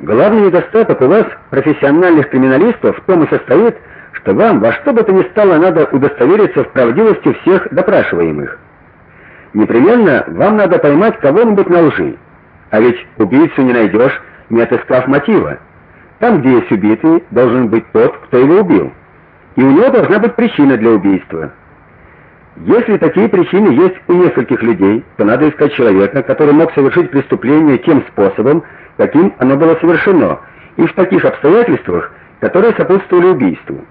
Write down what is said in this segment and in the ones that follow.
Главный недостаток у вас, профессиональных криминалистов, в том и состоит, что вам во что бы то ни стало надо удостовериться в правдивости всех допрашиваемых. Непременно вам надо поймать кого-нибудь на лжи. А ведь убийцу не найдешь, не отыскав мотива. Там, где есть убитый, должен быть тот, кто его убил. И у него должна быть причина для убийства. Если такие причины есть у нескольких людей, то надо искать человека, который мог совершить преступление тем способом, каким оно было совершено, и в таких обстоятельствах, которые сопутствовали убийству.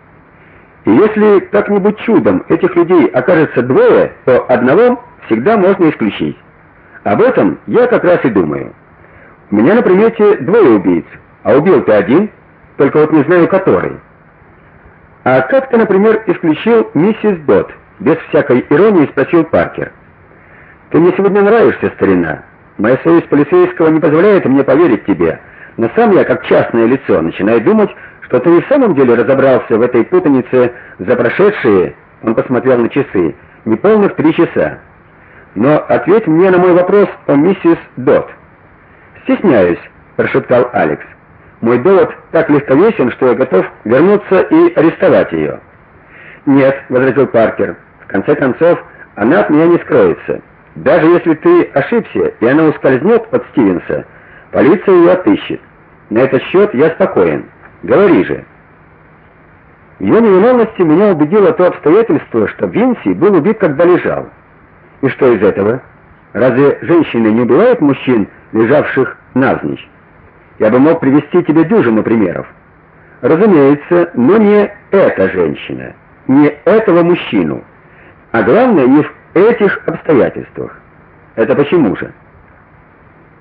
И если как-нибудь чудом этих людей окажется двое, то одного всегда можно исключить. Об этом я как раз и думаю. У меня на примете двое убийц, а убил ты один, только вот не знаю который. А как ты, например, исключил миссис Дот? Без всякой иронии спросил Паркер. Ты мне сегодня нравишься, старина. Моя совесть полицейского не позволяет мне поверить тебе. Но сам я, как частное лицо, начинаю думать, что ты и в самом деле разобрался в этой путанице за прошедшие, он посмотрел на часы, неполных три часа. Но ответь мне на мой вопрос о миссис Дот. Стесняюсь, прошептал Алекс. Мой довод так легковесен, что я готов вернуться и арестовать ее». "Нет", возразил Паркер. "В конце концов, она от меня не скроется. Даже если ты ошибся, и она ускользнет от Стивенса, полиция ее отыщет. На этот счет я спокоен. Говори же". В ее невиновности меня убедило то обстоятельство, что Винси был убит, когда лежал. И что из этого? Разве женщины не убивают мужчин, лежавших навзничь? Я бы мог привести тебе дюжину примеров. Разумеется, но не эта женщина, не этого мужчину. А главное, не в этих обстоятельствах. Это почему же?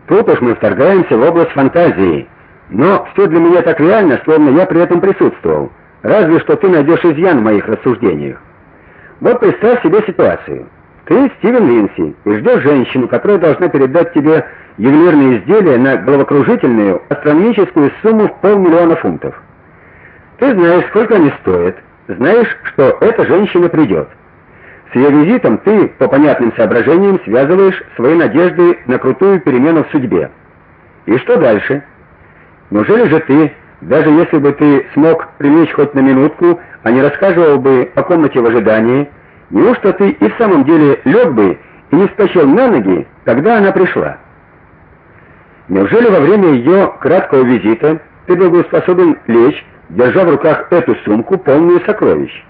Тут уж мы вторгаемся в область фантазии. Но все для меня так реально, словно я при этом присутствовал. Разве что ты найдешь изъян в моих рассуждениях. Вот представь себе ситуацию. Ты Стивен Линси и ждешь женщину, которая должна передать тебе ювелирные изделия на головокружительную астрономическую сумму в полмиллиона фунтов. Ты знаешь, сколько они стоят, знаешь, что эта женщина придет. С ее визитом ты по понятным соображениям связываешь свои надежды на крутую перемену в судьбе. И что дальше? Неужели же ты, даже если бы ты смог привлечь хоть на минутку, а не рассказывал бы о комнате в ожидании, Неужто ты и в самом деле лег бы и не вскочил на ноги, когда она пришла? Неужели во время ее краткого визита ты был бы способен лечь, держа в руках эту сумку, полную сокровищ?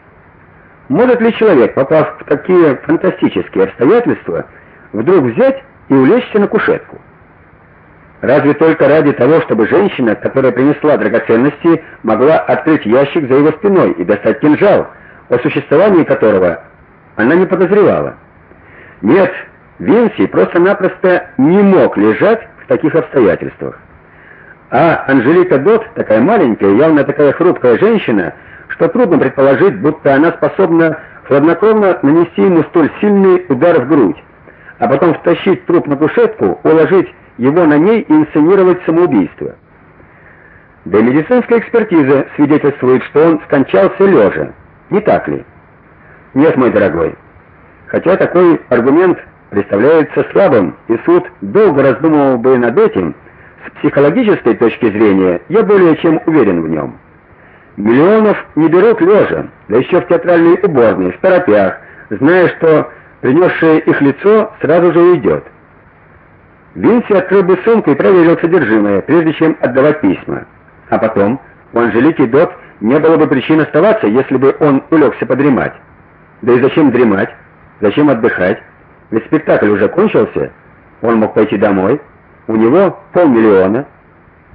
Может ли человек, попав в такие фантастические обстоятельства, вдруг взять и улечься на кушетку? Разве только ради того, чтобы женщина, которая принесла драгоценности, могла открыть ящик за его спиной и достать кинжал, о существовании которого она не подозревала. Нет, Винси просто-напросто не мог лежать в таких обстоятельствах. А Анжелика Дот, такая маленькая, явно такая хрупкая женщина, что трудно предположить, будто она способна хладнокровно нанести ему столь сильный удар в грудь, а потом втащить труп на кушетку, уложить его на ней и инсценировать самоубийство. Да и медицинская экспертиза свидетельствует, что он скончался лежа. Не так ли? Нет, мой дорогой. Хотя такой аргумент представляется слабым, и суд долго раздумывал бы над этим, с психологической точки зрения я более чем уверен в нем. Миллионов не берут лежа, да еще в театральной уборной, в торопях, зная, что принесшее их лицо сразу же уйдет. Винси открыл бы сумку и проверил содержимое, прежде чем отдавать письма. А потом, у Анжелики Дот не было бы причин оставаться, если бы он улегся подремать. Да и зачем дремать? Зачем отдыхать? Ведь спектакль уже кончился. Он мог пойти домой. У него полмиллиона.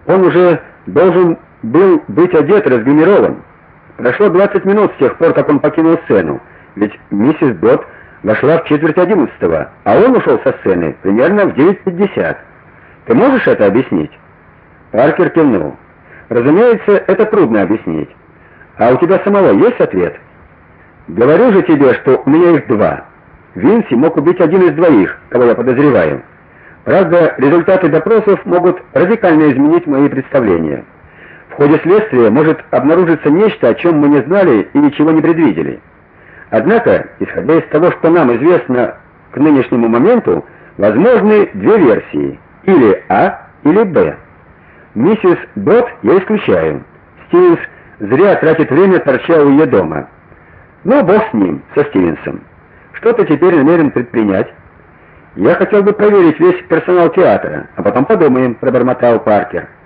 Он уже должен был быть одет, разгримирован. Прошло 20 минут с тех пор, как он покинул сцену. Ведь миссис Дот вошла в четверть одиннадцатого, а он ушел со сцены примерно в 9:50. Ты можешь это объяснить? Паркер кивнул. Разумеется, это трудно объяснить. А у тебя самого есть ответ? Говорю же тебе, что у меня их два. Винси мог убить один из двоих, кого я подозреваю. Правда, результаты допросов могут радикально изменить мои представления. В ходе следствия может обнаружиться нечто, о чем мы не знали и ничего не предвидели. Однако, исходя из того, что нам известно к нынешнему моменту, возможны две версии: или А, или Б. Миссис Дот я исключаю. Стивенс зря тратит время, торча у ее дома. Ну, бог с ним, со Стивенсом. Что ты теперь намерен предпринять? Я хотел бы проверить весь персонал театра, а потом подумаем, пробормотал Паркер.